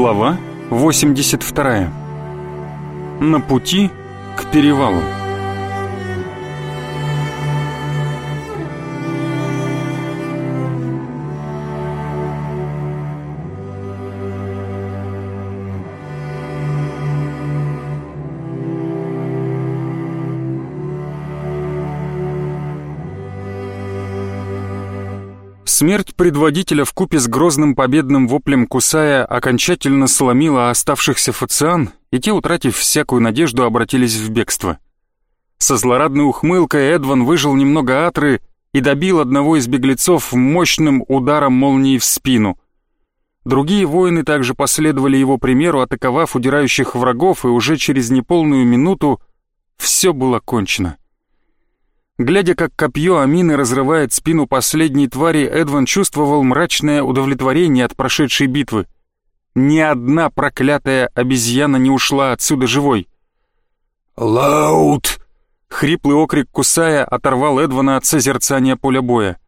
Глава 82. На пути к перевалу. Смерть предводителя в купе с грозным победным воплем Кусая окончательно сломила оставшихся фациан, и те, утратив всякую надежду, обратились в бегство. Со злорадной ухмылкой Эдван выжил немного атры и добил одного из беглецов мощным ударом молнии в спину. Другие воины также последовали его примеру, атаковав удирающих врагов, и уже через неполную минуту все было кончено. Глядя, как копье Амины разрывает спину последней твари, Эдван чувствовал мрачное удовлетворение от прошедшей битвы. Ни одна проклятая обезьяна не ушла отсюда живой. «Лаут!» Хриплый окрик Кусая оторвал Эдвана от созерцания поля боя.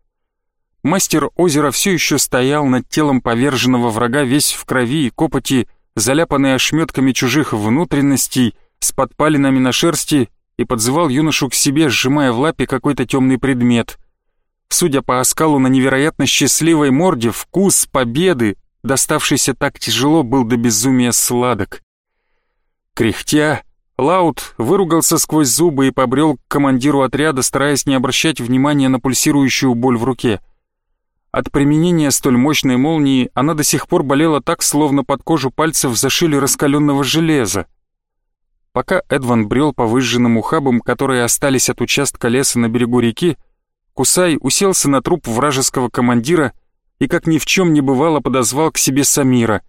Мастер озера все еще стоял над телом поверженного врага весь в крови и копоти, заляпанный ошметками чужих внутренностей, с подпалинами на шерсти и подзывал юношу к себе, сжимая в лапе какой-то темный предмет. Судя по оскалу на невероятно счастливой морде, вкус победы, доставшийся так тяжело, был до безумия сладок. Кряхтя, Лаут выругался сквозь зубы и побрел к командиру отряда, стараясь не обращать внимания на пульсирующую боль в руке. От применения столь мощной молнии она до сих пор болела так, словно под кожу пальцев зашили раскаленного железа. Пока Эдван брел по выжженным ухабам, которые остались от участка леса на берегу реки, Кусай уселся на труп вражеского командира и, как ни в чем не бывало, подозвал к себе Самира.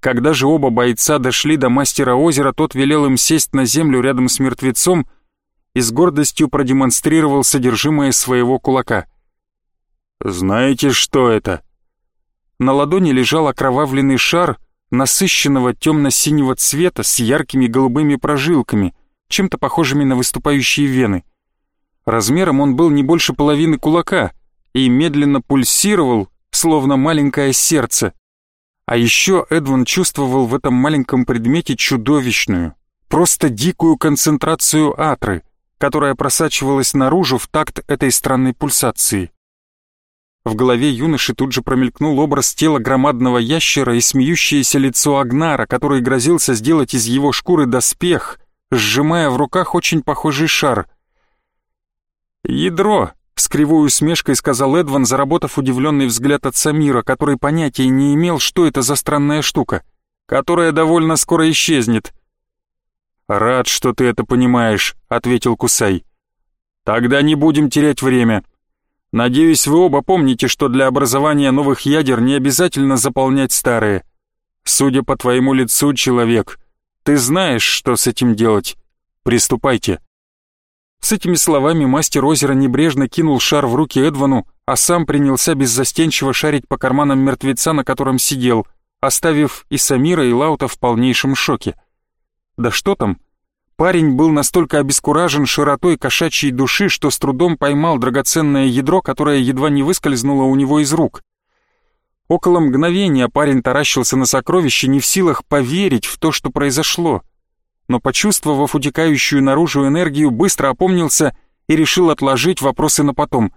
Когда же оба бойца дошли до мастера озера, тот велел им сесть на землю рядом с мертвецом и с гордостью продемонстрировал содержимое своего кулака. «Знаете, что это?» На ладони лежал окровавленный шар — насыщенного темно-синего цвета с яркими голубыми прожилками, чем-то похожими на выступающие вены. Размером он был не больше половины кулака и медленно пульсировал, словно маленькое сердце. А еще Эдван чувствовал в этом маленьком предмете чудовищную, просто дикую концентрацию атры, которая просачивалась наружу в такт этой странной пульсации. В голове юноши тут же промелькнул образ тела громадного ящера и смеющееся лицо Агнара, который грозился сделать из его шкуры доспех, сжимая в руках очень похожий шар. «Ядро!» — с кривой усмешкой сказал Эдван, заработав удивленный взгляд от Самира, который понятия не имел, что это за странная штука, которая довольно скоро исчезнет. «Рад, что ты это понимаешь», — ответил Кусай. «Тогда не будем терять время». Надеюсь, вы оба помните, что для образования новых ядер не обязательно заполнять старые. Судя по твоему лицу, человек, ты знаешь, что с этим делать. Приступайте». С этими словами мастер озера небрежно кинул шар в руки Эдвану, а сам принялся беззастенчиво шарить по карманам мертвеца, на котором сидел, оставив и Самира, и Лаута в полнейшем шоке. Да что там, Парень был настолько обескуражен широтой кошачьей души, что с трудом поймал драгоценное ядро, которое едва не выскользнуло у него из рук. Около мгновения парень таращился на сокровище, не в силах поверить в то, что произошло. Но, почувствовав утекающую наружу энергию, быстро опомнился и решил отложить вопросы на потом.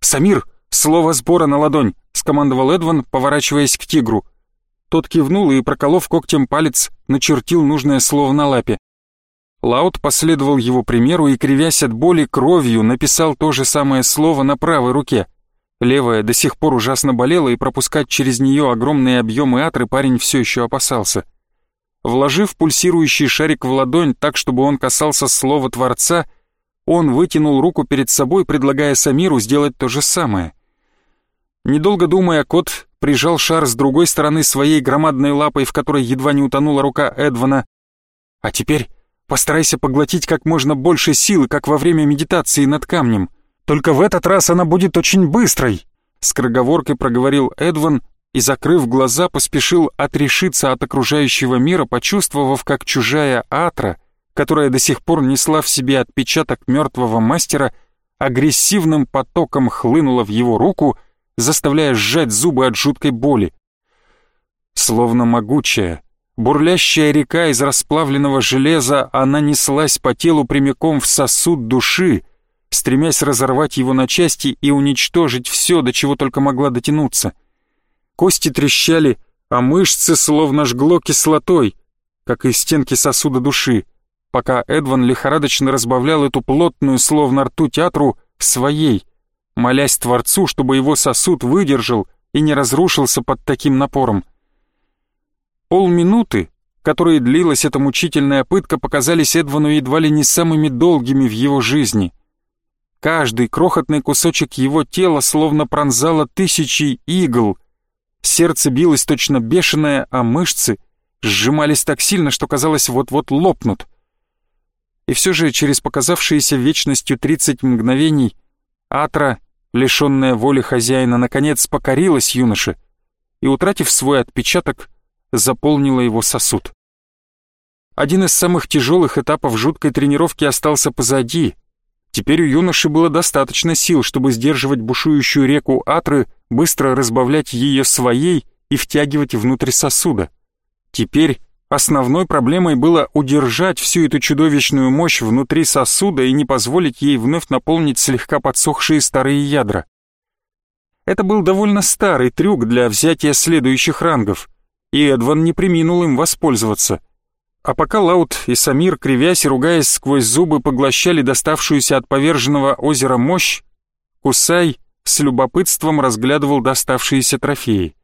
«Самир, слово сбора на ладонь!» — скомандовал Эдван, поворачиваясь к тигру. Тот кивнул и, проколов когтем палец, начертил нужное слово на лапе. Лаут последовал его примеру и, кривясь от боли, кровью написал то же самое слово на правой руке. Левая до сих пор ужасно болела, и пропускать через нее огромные объемы атры парень все еще опасался. Вложив пульсирующий шарик в ладонь так, чтобы он касался слова Творца, он вытянул руку перед собой, предлагая Самиру сделать то же самое. Недолго думая, кот прижал шар с другой стороны своей громадной лапой, в которой едва не утонула рука Эдвана. «А теперь Постарайся поглотить как можно больше силы, как во время медитации над камнем. Только в этот раз она будет очень быстрой!» Скороговоркой проговорил Эдван и, закрыв глаза, поспешил отрешиться от окружающего мира, почувствовав, как чужая атра, которая до сих пор несла в себе отпечаток мертвого мастера, агрессивным потоком хлынула в его руку, заставляя сжать зубы от жуткой боли. Словно могучая, бурлящая река из расплавленного железа, она неслась по телу прямиком в сосуд души, стремясь разорвать его на части и уничтожить все, до чего только могла дотянуться. Кости трещали, а мышцы словно жгло кислотой, как и стенки сосуда души, пока Эдван лихорадочно разбавлял эту плотную, словно ртуть атру, своей, молясь Творцу, чтобы его сосуд выдержал и не разрушился под таким напором. Полминуты, которые длилась эта мучительная пытка, показались Эдвану едва ли не самыми долгими в его жизни. Каждый крохотный кусочек его тела словно пронзало тысячи игл. Сердце билось точно бешеное, а мышцы сжимались так сильно, что казалось вот-вот лопнут. И все же через показавшиеся вечностью тридцать мгновений Атра, лишенная воли хозяина, наконец покорилась юноше и, утратив свой отпечаток, заполнила его сосуд. Один из самых тяжелых этапов жуткой тренировки остался позади — Теперь у юноши было достаточно сил, чтобы сдерживать бушующую реку Атры, быстро разбавлять ее своей и втягивать внутрь сосуда. Теперь основной проблемой было удержать всю эту чудовищную мощь внутри сосуда и не позволить ей вновь наполнить слегка подсохшие старые ядра. Это был довольно старый трюк для взятия следующих рангов, и Эдван не приминул им воспользоваться — а пока Лаут и Самир, кривясь и ругаясь сквозь зубы, поглощали доставшуюся от поверженного озера мощь, Кусай с любопытством разглядывал доставшиеся трофеи.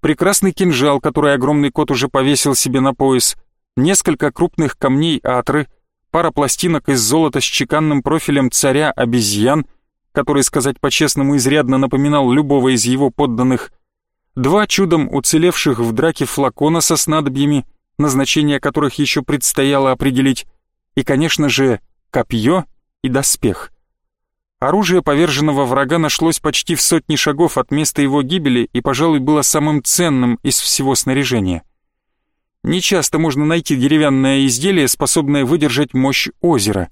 Прекрасный кинжал, который огромный кот уже повесил себе на пояс, несколько крупных камней атры, пара пластинок из золота с чеканным профилем царя обезьян, который, сказать по-честному, изрядно напоминал любого из его подданных, два чудом уцелевших в драке флакона со снадобьями — назначение которых еще предстояло определить, и, конечно же, копье и доспех. Оружие поверженного врага нашлось почти в сотни шагов от места его гибели и, пожалуй, было самым ценным из всего снаряжения. Нечасто можно найти деревянное изделие, способное выдержать мощь озера.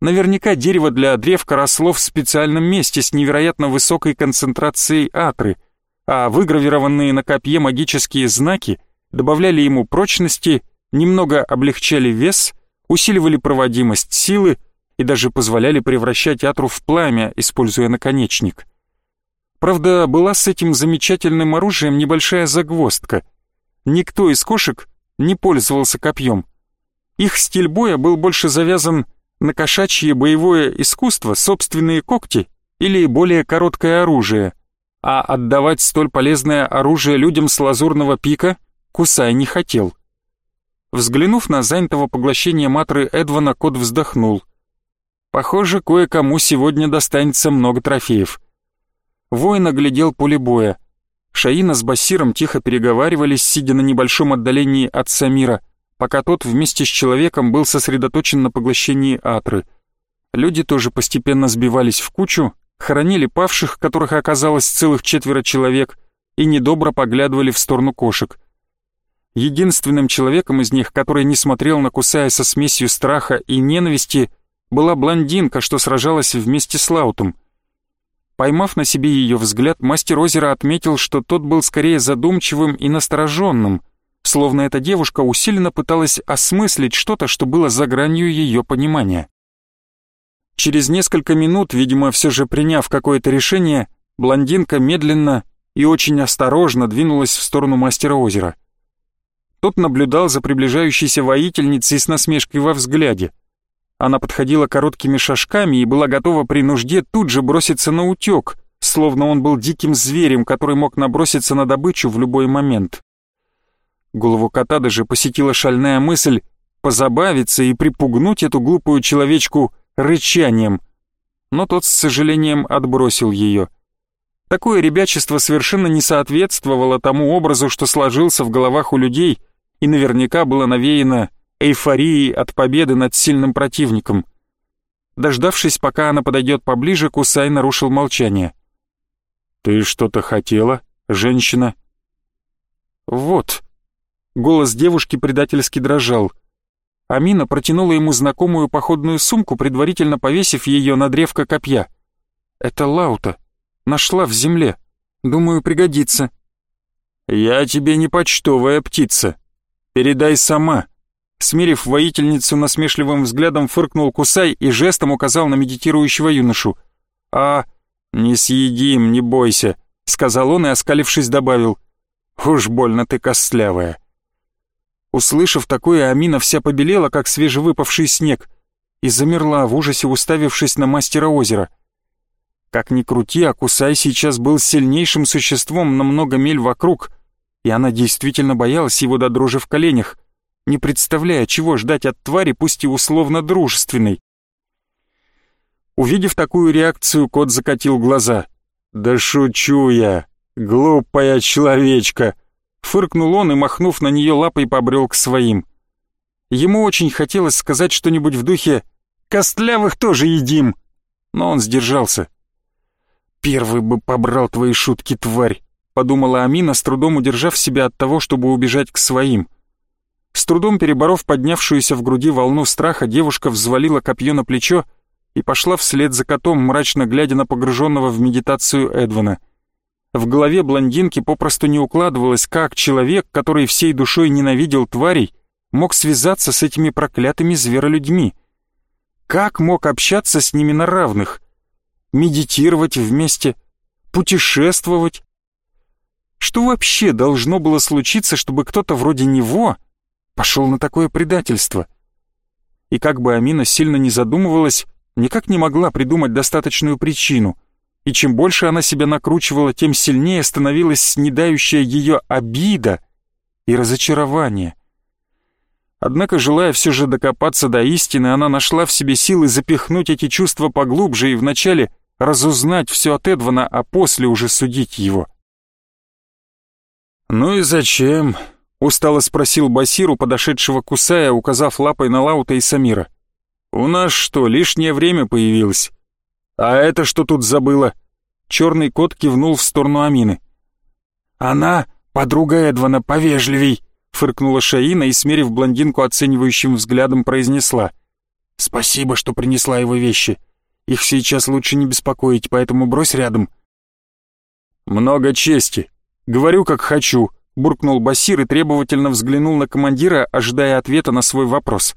Наверняка дерево для древка росло в специальном месте с невероятно высокой концентрацией атры, а выгравированные на копье магические знаки добавляли ему прочности, немного облегчали вес, усиливали проводимость силы и даже позволяли превращать атру в пламя, используя наконечник. Правда, была с этим замечательным оружием небольшая загвоздка. Никто из кошек не пользовался копьем. Их стиль боя был больше завязан на кошачье боевое искусство, собственные когти или более короткое оружие, а отдавать столь полезное оружие людям с лазурного пика Кусай не хотел. Взглянув на занятого поглощения матры Эдвана, кот вздохнул. Похоже, кое-кому сегодня достанется много трофеев. Воин оглядел поле боя. Шаина с Басиром тихо переговаривались, сидя на небольшом отдалении от Самира, пока тот вместе с человеком был сосредоточен на поглощении Атры. Люди тоже постепенно сбивались в кучу, хоронили павших, которых оказалось целых четверо человек, и недобро поглядывали в сторону кошек. Единственным человеком из них, который не смотрел на Кусая со смесью страха и ненависти, была блондинка, что сражалась вместе с Лаутом. Поймав на себе ее взгляд, мастер озера отметил, что тот был скорее задумчивым и настороженным, словно эта девушка усиленно пыталась осмыслить что-то, что было за гранью ее понимания. Через несколько минут, видимо, все же приняв какое-то решение, блондинка медленно и очень осторожно двинулась в сторону мастера озера — тот наблюдал за приближающейся воительницей с насмешкой во взгляде. Она подходила короткими шажками и была готова при нужде тут же броситься на утек, словно он был диким зверем, который мог наброситься на добычу в любой момент. Голову кота даже посетила шальная мысль позабавиться и припугнуть эту глупую человечку рычанием, но тот с сожалением отбросил ее. Такое ребячество совершенно не соответствовало тому образу, что сложился в головах у людей, и наверняка было навеяно эйфорией от победы над сильным противником. Дождавшись, пока она подойдет поближе, Кусай нарушил молчание. «Ты что-то хотела, женщина?» «Вот». Голос девушки предательски дрожал. Амина протянула ему знакомую походную сумку, предварительно повесив ее на древко копья. «Это Лаута. Нашла в земле. Думаю, пригодится». «Я тебе не почтовая птица. Передай сама». Смерив воительницу насмешливым взглядом, фыркнул Кусай и жестом указал на медитирующего юношу. «А, не съедим, не бойся», — сказал он и, оскалившись, добавил. «Уж больно ты костлявая». Услышав такое, Амина вся побелела, как свежевыпавший снег, и замерла в ужасе, уставившись на мастера озера. Как ни крути, а Кусай сейчас был сильнейшим существом на много миль вокруг, и она действительно боялась его до дрожи в коленях, не представляя, чего ждать от твари, пусть и условно дружественной. Увидев такую реакцию, кот закатил глаза. «Да шучу я, глупая человечка!» Фыркнул он и, махнув на нее лапой, побрел к своим. Ему очень хотелось сказать что-нибудь в духе «Костлявых тоже едим!» Но он сдержался. «Первый бы побрал твои шутки, тварь!» подумала Амина, с трудом удержав себя от того, чтобы убежать к своим. С трудом переборов поднявшуюся в груди волну страха, девушка взвалила копье на плечо и пошла вслед за котом, мрачно глядя на погруженного в медитацию Эдвана. В голове блондинки попросту не укладывалось, как человек, который всей душой ненавидел тварей, мог связаться с этими проклятыми зверолюдьми. Как мог общаться с ними на равных? Медитировать вместе, путешествовать, что вообще должно было случиться, чтобы кто-то вроде него пошел на такое предательство? И как бы Амина сильно не задумывалась, никак не могла придумать достаточную причину. И чем больше она себя накручивала, тем сильнее становилась снедающая ее обида и разочарование. Однако, желая все же докопаться до истины, она нашла в себе силы запихнуть эти чувства поглубже и вначале разузнать все от Эдвана, а после уже судить его. «Ну и зачем?» — устало спросил Басиру, подошедшего кусая, указав лапой на Лаута и Самира. «У нас что, лишнее время появилось? А это что тут забыла?» Черный кот кивнул в сторону Амины. «Она подруга Эдвана, повежливей!» — фыркнула Шаина и, смерив блондинку оценивающим взглядом, произнесла. «Спасибо, что принесла его вещи. Их сейчас лучше не беспокоить, поэтому брось рядом». «Много чести», «Говорю, как хочу», — буркнул Басир и требовательно взглянул на командира, ожидая ответа на свой вопрос.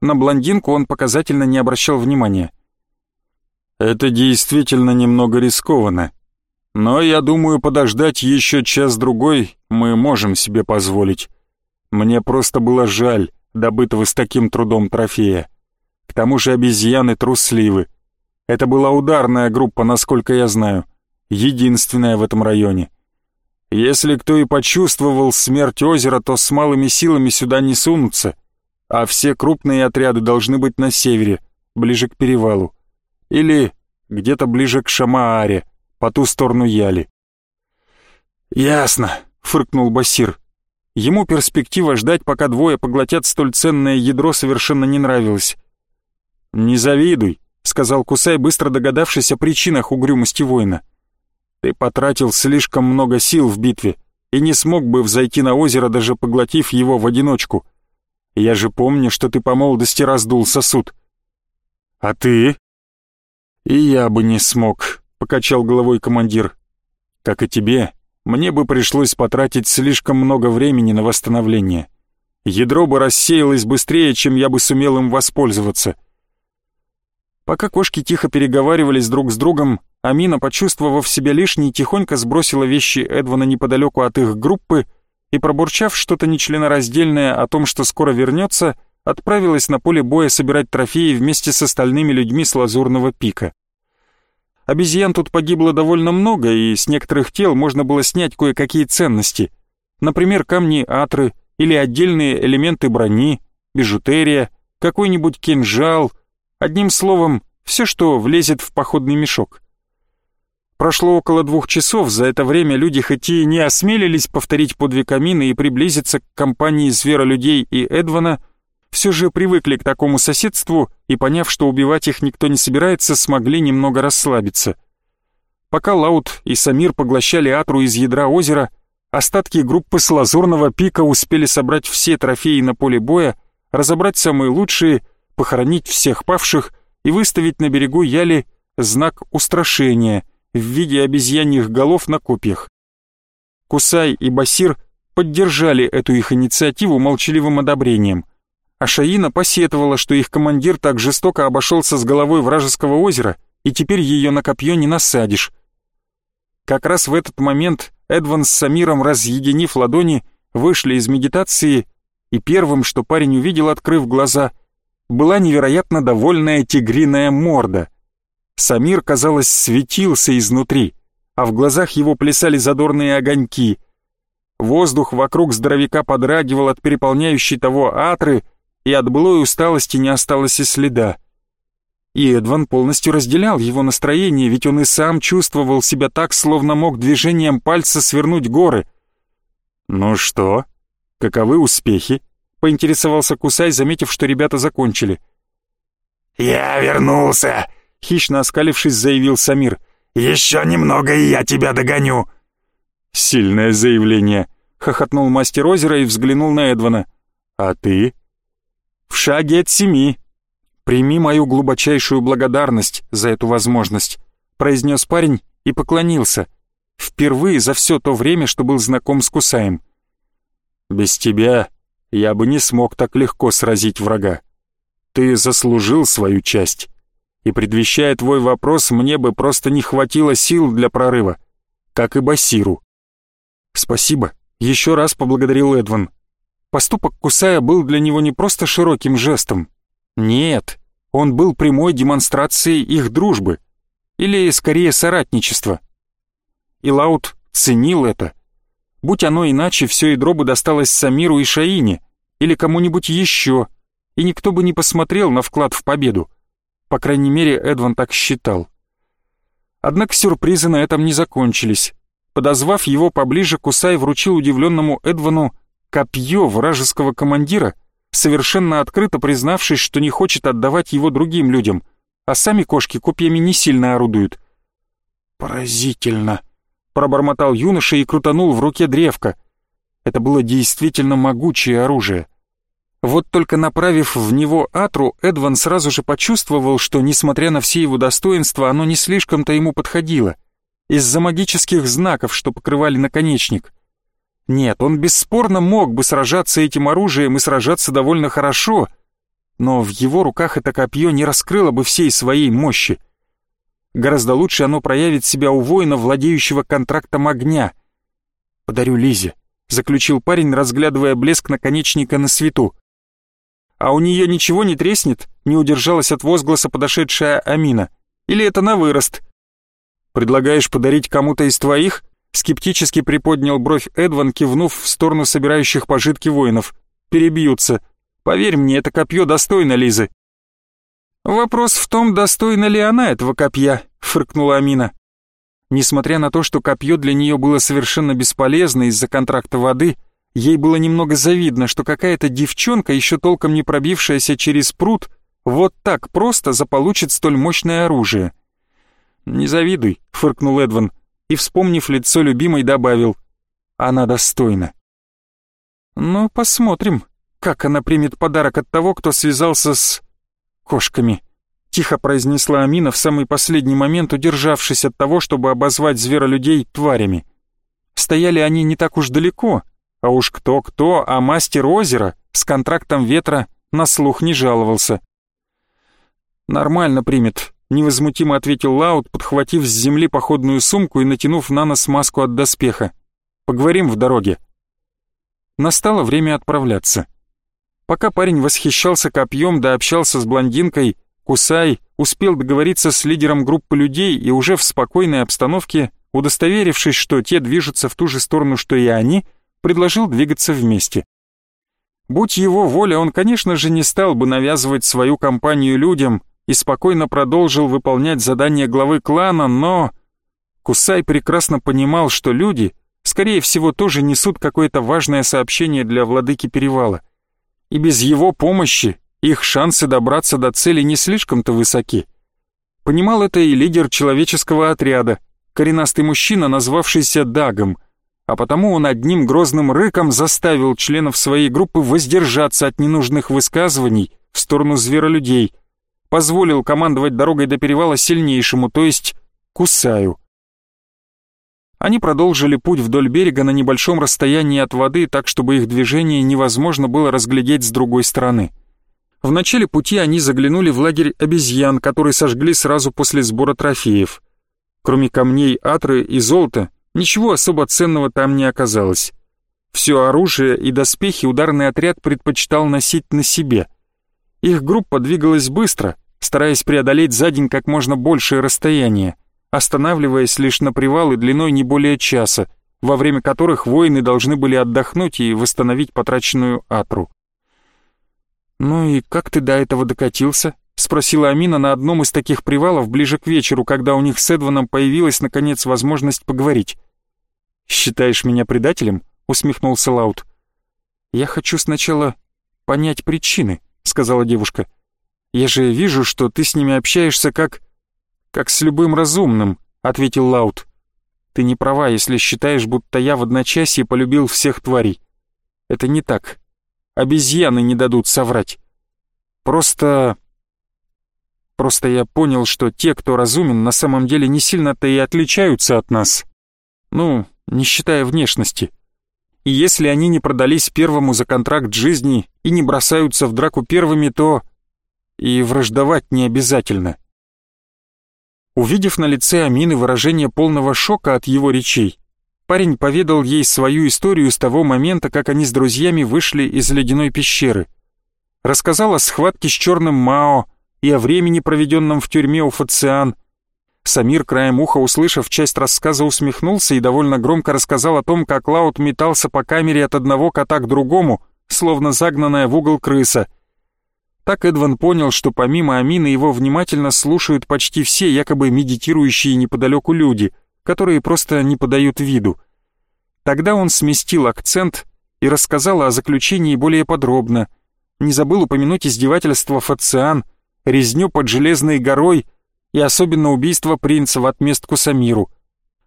На блондинку он показательно не обращал внимания. «Это действительно немного рискованно. Но я думаю, подождать еще час-другой мы можем себе позволить. Мне просто было жаль добытого с таким трудом трофея. К тому же обезьяны трусливы. Это была ударная группа, насколько я знаю, единственная в этом районе». Если кто и почувствовал смерть озера, то с малыми силами сюда не сунутся, а все крупные отряды должны быть на севере, ближе к перевалу. Или где-то ближе к Шамааре, по ту сторону Яли. «Ясно», — фыркнул Басир. Ему перспектива ждать, пока двое поглотят столь ценное ядро, совершенно не нравилась. «Не завидуй», — сказал Кусай, быстро догадавшись о причинах угрюмости воина. Ты потратил слишком много сил в битве и не смог бы взойти на озеро, даже поглотив его в одиночку. Я же помню, что ты по молодости раздул сосуд. А ты? И я бы не смог, покачал головой командир. Как и тебе, мне бы пришлось потратить слишком много времени на восстановление. Ядро бы рассеялось быстрее, чем я бы сумел им воспользоваться. Пока кошки тихо переговаривались друг с другом, Амина, почувствовав себя лишней, тихонько сбросила вещи Эдвана неподалеку от их группы и, пробурчав что-то нечленораздельное о том, что скоро вернется, отправилась на поле боя собирать трофеи вместе с остальными людьми с Лазурного пика. Обезьян тут погибло довольно много, и с некоторых тел можно было снять кое-какие ценности. Например, камни атры или отдельные элементы брони, бижутерия, какой-нибудь кинжал, одним словом, все, что влезет в походный мешок. Прошло около двух часов, за это время люди хоть и не осмелились повторить подвиг Амины и приблизиться к компании зверолюдей и Эдвана, все же привыкли к такому соседству и, поняв, что убивать их никто не собирается, смогли немного расслабиться. Пока Лаут и Самир поглощали Атру из ядра озера, остатки группы с Лазурного пика успели собрать все трофеи на поле боя, разобрать самые лучшие, похоронить всех павших и выставить на берегу Яли знак устрашения — в виде обезьяньих голов на копьях. Кусай и Басир поддержали эту их инициативу молчаливым одобрением. А Шаина посетовала, что их командир так жестоко обошелся с головой вражеского озера, и теперь ее на копье не насадишь. Как раз в этот момент Эдван с Самиром, разъединив ладони, вышли из медитации, и первым, что парень увидел, открыв глаза, была невероятно довольная тигриная морда. Самир, казалось, светился изнутри, а в глазах его плясали задорные огоньки. Воздух вокруг здоровяка подрагивал от переполняющей того атры, и от былой усталости не осталось и следа. И Эдван полностью разделял его настроение, ведь он и сам чувствовал себя так, словно мог движением пальца свернуть горы. «Ну что, каковы успехи?» — поинтересовался Кусай, заметив, что ребята закончили. «Я вернулся!» — хищно оскалившись, заявил Самир. «Еще немного, и я тебя догоню!» «Сильное заявление!» — хохотнул мастер озера и взглянул на Эдвана. «А ты?» «В шаге от семи!» «Прими мою глубочайшую благодарность за эту возможность», произнес парень и поклонился. Впервые за все то время, что был знаком с Кусаем. «Без тебя я бы не смог так легко сразить врага. Ты заслужил свою часть. И предвещая твой вопрос, мне бы просто не хватило сил для прорыва, как и Басиру». «Спасибо», — еще раз поблагодарил Эдван. Поступок Кусая был для него не просто широким жестом. Нет, он был прямой демонстрацией их дружбы, или скорее соратничества. И Лаут ценил это. Будь оно иначе, все ядро бы досталось Самиру и Шаине, или кому-нибудь еще, и никто бы не посмотрел на вклад в победу. По крайней мере, Эдван так считал. Однако сюрпризы на этом не закончились. Подозвав его поближе, Кусай вручил удивленному Эдвану копье вражеского командира — совершенно открыто признавшись, что не хочет отдавать его другим людям, а сами кошки копьями не сильно орудуют. «Поразительно!» — пробормотал юноша и крутанул в руке древко. Это было действительно могучее оружие. Вот только направив в него Атру, Эдван сразу же почувствовал, что, несмотря на все его достоинства, оно не слишком-то ему подходило. Из-за магических знаков, что покрывали наконечник — нет, он бесспорно мог бы сражаться этим оружием и сражаться довольно хорошо, но в его руках это копье не раскрыло бы всей своей мощи. Гораздо лучше оно проявит себя у воина, владеющего контрактом огня. «Подарю Лизе», — заключил парень, разглядывая блеск наконечника на свету. «А у нее ничего не треснет?» — не удержалась от возгласа подошедшая Амина. «Или это на вырост?» «Предлагаешь подарить кому-то из твоих?» Скептически приподнял бровь Эдван, кивнув в сторону собирающих пожитки воинов. «Перебьются. Поверь мне, это копье достойно Лизы». «Вопрос в том, достойна ли она этого копья», — фыркнула Амина. Несмотря на то, что копье для нее было совершенно бесполезно из-за контракта воды, ей было немного завидно, что какая-то девчонка, еще толком не пробившаяся через пруд, вот так просто заполучит столь мощное оружие. «Не завидуй», — фыркнул Эдван и, вспомнив лицо любимой, добавил «Она достойна». «Ну, посмотрим, как она примет подарок от того, кто связался с... кошками», — тихо произнесла Амина в самый последний момент, удержавшись от того, чтобы обозвать зверолюдей тварями. Стояли они не так уж далеко, а уж кто-кто, а мастер озера с контрактом ветра на слух не жаловался. «Нормально примет», невозмутимо ответил Лаут, подхватив с земли походную сумку и натянув на нос маску от доспеха. «Поговорим в дороге». Настало время отправляться. Пока парень восхищался копьем да общался с блондинкой, Кусай успел договориться с лидером группы людей и уже в спокойной обстановке, удостоверившись, что те движутся в ту же сторону, что и они, предложил двигаться вместе. Будь его воля, он, конечно же, не стал бы навязывать свою компанию людям, и спокойно продолжил выполнять задания главы клана, но... Кусай прекрасно понимал, что люди, скорее всего, тоже несут какое-то важное сообщение для владыки Перевала. И без его помощи их шансы добраться до цели не слишком-то высоки. Понимал это и лидер человеческого отряда, коренастый мужчина, назвавшийся Дагом, а потому он одним грозным рыком заставил членов своей группы воздержаться от ненужных высказываний в сторону зверолюдей, позволил командовать дорогой до перевала сильнейшему, то есть Кусаю. Они продолжили путь вдоль берега на небольшом расстоянии от воды, так чтобы их движение невозможно было разглядеть с другой стороны. В начале пути они заглянули в лагерь обезьян, который сожгли сразу после сбора трофеев. Кроме камней, атры и золота, ничего особо ценного там не оказалось. Все оружие и доспехи ударный отряд предпочитал носить на себе. Их группа двигалась быстро, стараясь преодолеть за день как можно большее расстояние останавливаясь лишь на привалы длиной не более часа, во время которых воины должны были отдохнуть и восстановить потраченную атру. «Ну и как ты до этого докатился?» — спросила Амина на одном из таких привалов ближе к вечеру, когда у них с Эдваном появилась, наконец, возможность поговорить. «Считаешь меня предателем?» — усмехнулся Лаут. «Я хочу сначала понять причины», — сказала девушка. «Я же вижу, что ты с ними общаешься как...» «Как с любым разумным», — ответил Лаут. «Ты не права, если считаешь, будто я в одночасье полюбил всех тварей. Это не так. Обезьяны не дадут соврать. Просто... Просто я понял, что те, кто разумен, на самом деле не сильно-то и отличаются от нас. Ну, не считая внешности. И если они не продались первому за контракт жизни и не бросаются в драку первыми, то... И враждовать не обязательно. Увидев на лице Амины выражение полного шока от его речей, парень поведал ей свою историю с того момента, как они с друзьями вышли из ледяной пещеры. Рассказал о схватке с черным Мао и о времени, проведенном в тюрьме у Фациан. Самир, краем уха услышав часть рассказа, усмехнулся и довольно громко рассказал о том, как Лаут метался по камере от одного кота к другому, словно загнанная в угол крыса — так Эдван понял, что помимо Амины его внимательно слушают почти все якобы медитирующие неподалеку люди, которые просто не подают виду. Тогда он сместил акцент и рассказал о заключении более подробно. Не забыл упомянуть издевательство Фациан, резню под Железной горой и особенно убийство принца в отместку Самиру.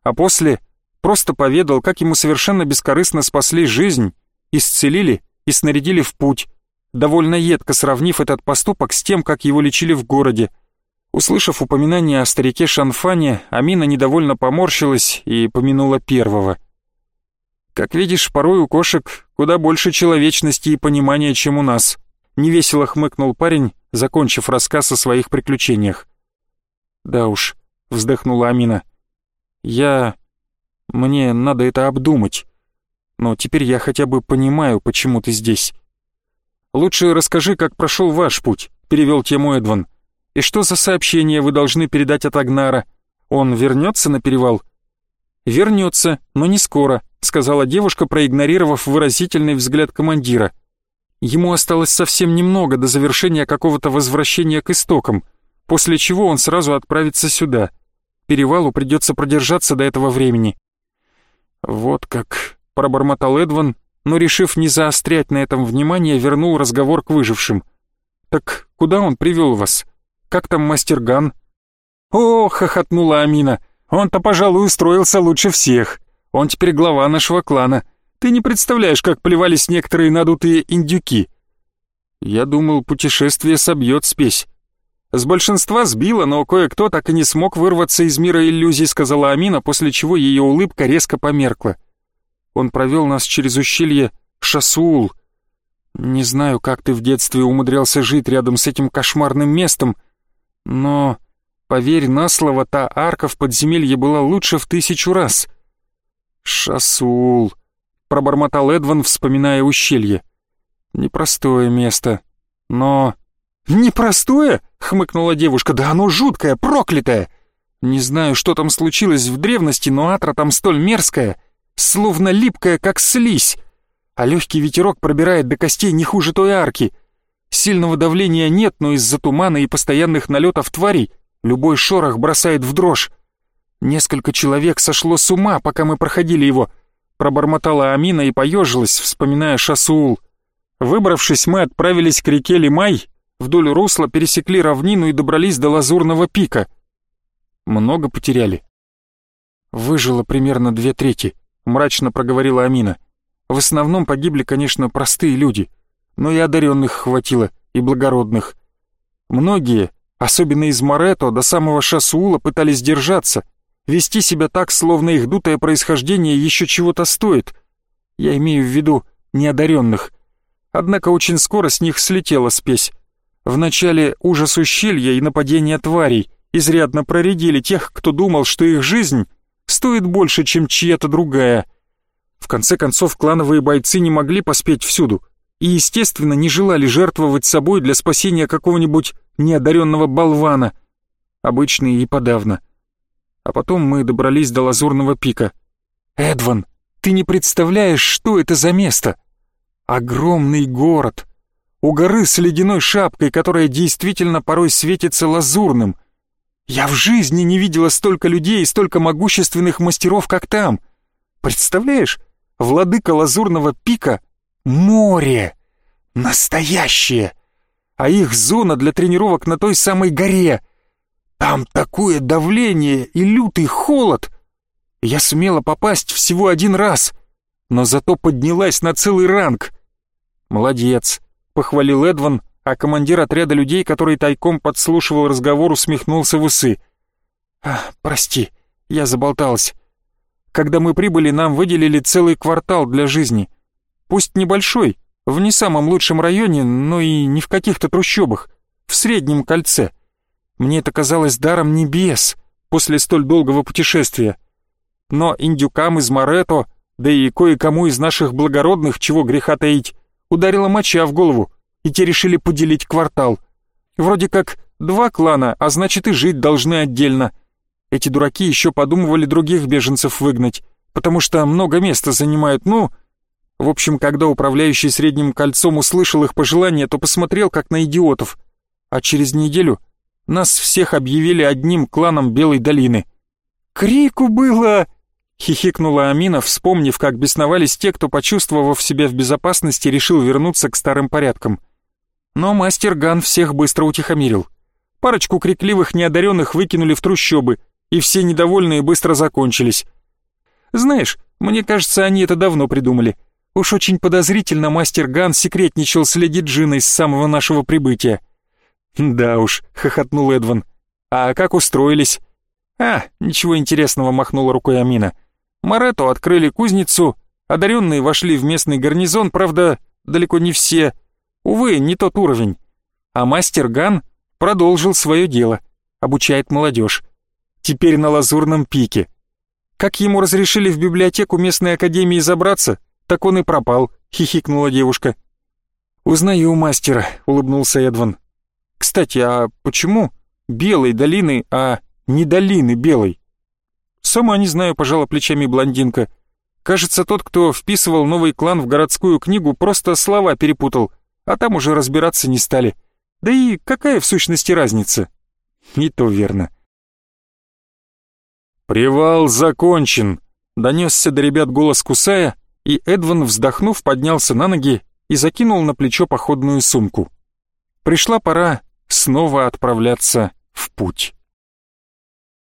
А после просто поведал, как ему совершенно бескорыстно спасли жизнь, исцелили и снарядили в путь, довольно едко сравнив этот поступок с тем, как его лечили в городе. Услышав упоминание о старике Шанфане, Амина недовольно поморщилась и помянула первого. «Как видишь, порой у кошек куда больше человечности и понимания, чем у нас», невесело хмыкнул парень, закончив рассказ о своих приключениях. «Да уж», — вздохнула Амина. «Я... мне надо это обдумать. Но теперь я хотя бы понимаю, почему ты здесь». «Лучше расскажи, как прошел ваш путь», — перевел тему Эдван. «И что за сообщение вы должны передать от Агнара? Он вернется на перевал?» «Вернется, но не скоро», — сказала девушка, проигнорировав выразительный взгляд командира. Ему осталось совсем немного до завершения какого-то возвращения к истокам, после чего он сразу отправится сюда. Перевалу придется продержаться до этого времени. «Вот как», — пробормотал Эдван, но, решив не заострять на этом внимание, вернул разговор к выжившим. «Так куда он привел вас? Как там мастер Ган?» «О!» — хохотнула Амина. «Он-то, пожалуй, устроился лучше всех. Он теперь глава нашего клана. Ты не представляешь, как плевались некоторые надутые индюки». Я думал, путешествие собьет спесь. С большинства сбило, но кое-кто так и не смог вырваться из мира иллюзий, сказала Амина, после чего ее улыбка резко померкла. Он провел нас через ущелье Шасул. Не знаю, как ты в детстве умудрялся жить рядом с этим кошмарным местом, но, поверь на слово, та арка в подземелье была лучше в тысячу раз. Шасул, пробормотал Эдван, вспоминая ущелье. Непростое место, но... «Непростое?» — хмыкнула девушка. «Да оно жуткое, проклятое! Не знаю, что там случилось в древности, но Атра там столь мерзкая, словно липкая, как слизь, а легкий ветерок пробирает до костей не хуже той арки. Сильного давления нет, но из-за тумана и постоянных налетов тварей любой шорох бросает в дрожь. Несколько человек сошло с ума, пока мы проходили его. Пробормотала Амина и поежилась, вспоминая Шасуул. Выбравшись, мы отправились к реке Лимай, вдоль русла пересекли равнину и добрались до Лазурного пика. Много потеряли. Выжило примерно две трети. — мрачно проговорила Амина. «В основном погибли, конечно, простые люди, но и одаренных хватило, и благородных. Многие, особенно из Морето, до самого Шасуула пытались держаться, вести себя так, словно их дутое происхождение еще чего-то стоит. Я имею в виду неодаренных. Однако очень скоро с них слетела спесь. Вначале ужас ущелья и нападение тварей изрядно проредили тех, кто думал, что их жизнь стоит больше, чем чья-то другая. В конце концов, клановые бойцы не могли поспеть всюду и, естественно, не желали жертвовать собой для спасения какого-нибудь неодаренного болвана. Обычные и подавно. А потом мы добрались до Лазурного пика. «Эдван, ты не представляешь, что это за место? Огромный город. У горы с ледяной шапкой, которая действительно порой светится лазурным. Я в жизни не видела столько людей и столько могущественных мастеров, как там. Представляешь, владыка лазурного пика — море. Настоящее. А их зона для тренировок на той самой горе. Там такое давление и лютый холод. Я сумела попасть всего один раз, но зато поднялась на целый ранг. Молодец, похвалил Эдван, а командир отряда людей, который тайком подслушивал разговор, усмехнулся в усы. «А, прости, я заболталась. Когда мы прибыли, нам выделили целый квартал для жизни. Пусть небольшой, в не самом лучшем районе, но и не в каких-то трущобах, в среднем кольце. Мне это казалось даром небес после столь долгого путешествия но индюкам из Морето, да и кое-кому из наших благородных, чего греха таить, ударила моча в голову, и те решили поделить квартал. Вроде как два клана, а значит и жить должны отдельно. Эти дураки еще подумывали других беженцев выгнать, потому что много места занимают, ну... В общем, когда управляющий Средним кольцом услышал их пожелания, то посмотрел как на идиотов. А через неделю нас всех объявили одним кланом Белой долины. Крику было Хихикнула Амина, вспомнив, как бесновались те, кто, почувствовав себя в безопасности, решил вернуться к старым порядкам. Но мастер Ган всех быстро утихомирил. Парочку крикливых неодаренных выкинули в трущобы, и все недовольные быстро закончились. Знаешь, мне кажется, они это давно придумали. Уж очень подозрительно мастер Ган секретничал с леди Джиной с самого нашего прибытия. «Да уж», — хохотнул Эдван. «А как устроились?» «А, ничего интересного», — махнула рукой Амина. Морету открыли кузницу, одаренные вошли в местный гарнизон, правда, далеко не все. Увы, не тот уровень. А мастер Ган продолжил свое дело, обучает молодежь. Теперь на лазурном пике. Как ему разрешили в библиотеку местной академии забраться, так он и пропал, хихикнула девушка. «Узнаю мастера», — улыбнулся Эдван. «Кстати, а почему белой долины, а не долины белой?» «Сама не знаю», — пожала плечами блондинка. «Кажется, тот, кто вписывал новый клан в городскую книгу, просто слова перепутал, а там уже разбираться не стали. Да и какая в сущности разница?» «И то верно». «Привал закончен», — донесся до ребят голос Кусая, и Эдван, вздохнув, поднялся на ноги и закинул на плечо походную сумку. Пришла пора снова отправляться в путь.